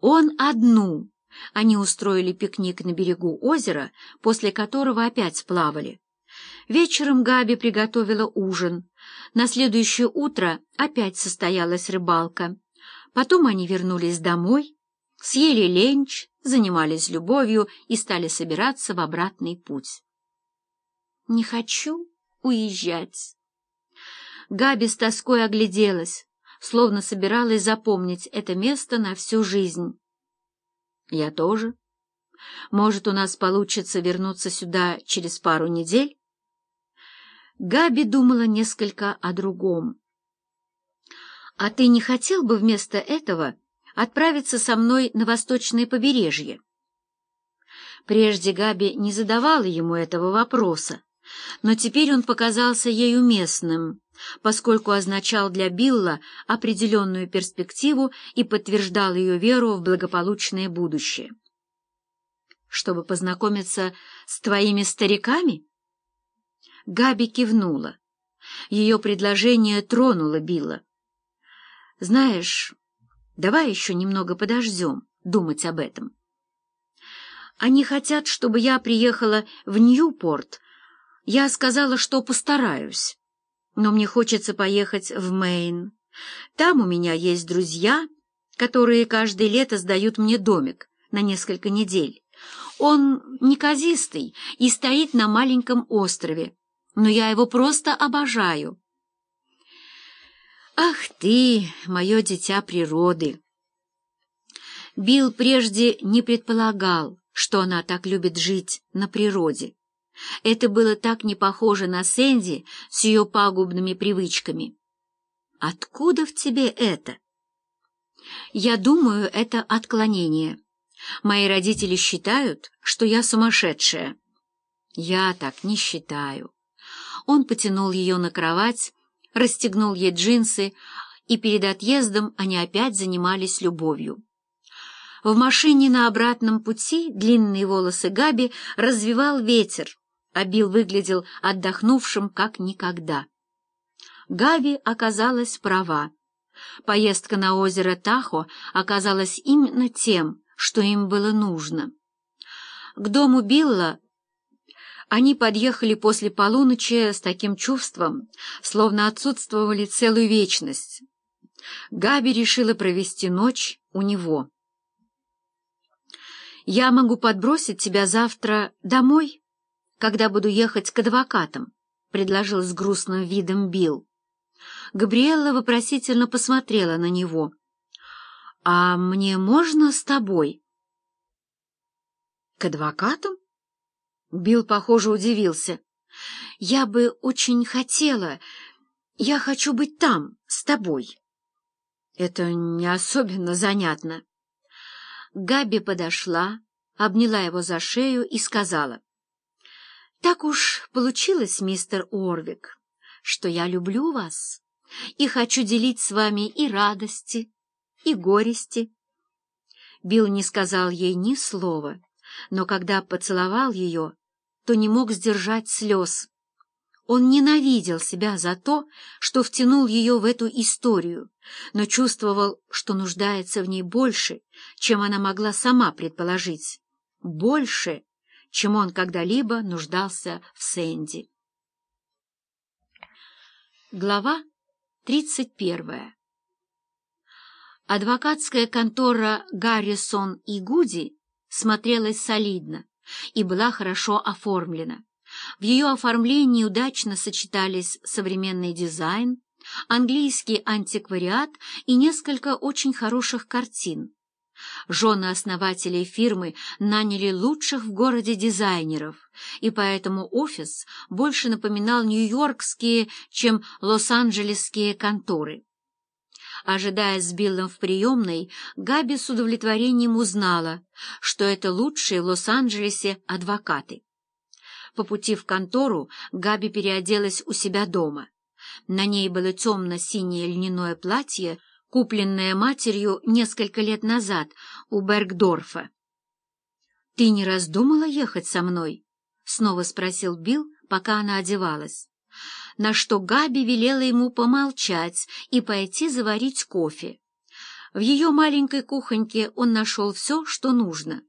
Он одну. Они устроили пикник на берегу озера, после которого опять плавали. Вечером Габи приготовила ужин. На следующее утро опять состоялась рыбалка. Потом они вернулись домой, съели ленч, занимались любовью и стали собираться в обратный путь. «Не хочу уезжать». Габи с тоской огляделась, словно собиралась запомнить это место на всю жизнь. «Я тоже. Может, у нас получится вернуться сюда через пару недель?» Габи думала несколько о другом. «А ты не хотел бы вместо этого отправиться со мной на восточное побережье?» Прежде Габи не задавала ему этого вопроса, но теперь он показался ей уместным, поскольку означал для Билла определенную перспективу и подтверждал ее веру в благополучное будущее. «Чтобы познакомиться с твоими стариками?» Габи кивнула. Ее предложение тронуло Билла. «Знаешь, давай еще немного подождем думать об этом. Они хотят, чтобы я приехала в Ньюпорт. Я сказала, что постараюсь, но мне хочется поехать в Мэйн. Там у меня есть друзья, которые каждое лето сдают мне домик на несколько недель. Он неказистый и стоит на маленьком острове, но я его просто обожаю. Ах ты, мое дитя природы! Билл прежде не предполагал, что она так любит жить на природе. Это было так не похоже на Сэнди с ее пагубными привычками. Откуда в тебе это? Я думаю, это отклонение. Мои родители считают, что я сумасшедшая. Я так не считаю. Он потянул ее на кровать, расстегнул ей джинсы, и перед отъездом они опять занимались любовью. В машине на обратном пути длинные волосы Габи развивал ветер, а Билл выглядел отдохнувшим как никогда. Габи оказалась права. Поездка на озеро Тахо оказалась именно тем, что им было нужно. К дому Билла они подъехали после полуночи с таким чувством, словно отсутствовали целую вечность. Габи решила провести ночь у него. «Я могу подбросить тебя завтра домой, когда буду ехать к адвокатам», — предложил с грустным видом Билл. Габриэлла вопросительно посмотрела на него. «А мне можно с тобой?» «К адвокатам?» Билл, похоже, удивился. «Я бы очень хотела... Я хочу быть там, с тобой». «Это не особенно занятно». Габи подошла, обняла его за шею и сказала. «Так уж получилось, мистер Орвик, что я люблю вас и хочу делить с вами и радости, и горести». Билл не сказал ей ни слова, но когда поцеловал ее, то не мог сдержать слез. Он ненавидел себя за то, что втянул ее в эту историю, но чувствовал, что нуждается в ней больше, чем она могла сама предположить. Больше, чем он когда-либо нуждался в Сэнди. Глава тридцать первая Адвокатская контора Гаррисон и Гуди смотрелась солидно и была хорошо оформлена. В ее оформлении удачно сочетались современный дизайн, английский антиквариат и несколько очень хороших картин. Жены основателей фирмы наняли лучших в городе дизайнеров, и поэтому офис больше напоминал нью-йоркские, чем лос-анджелесские конторы. Ожидая с Биллом в приемной, Габи с удовлетворением узнала, что это лучшие в Лос-Анджелесе адвокаты. По пути в контору Габи переоделась у себя дома. На ней было темно-синее льняное платье, купленное матерью несколько лет назад у Бергдорфа. «Ты не раздумала ехать со мной?» — снова спросил Билл, пока она одевалась на что Габи велела ему помолчать и пойти заварить кофе. В ее маленькой кухоньке он нашел все, что нужно.